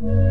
Bye.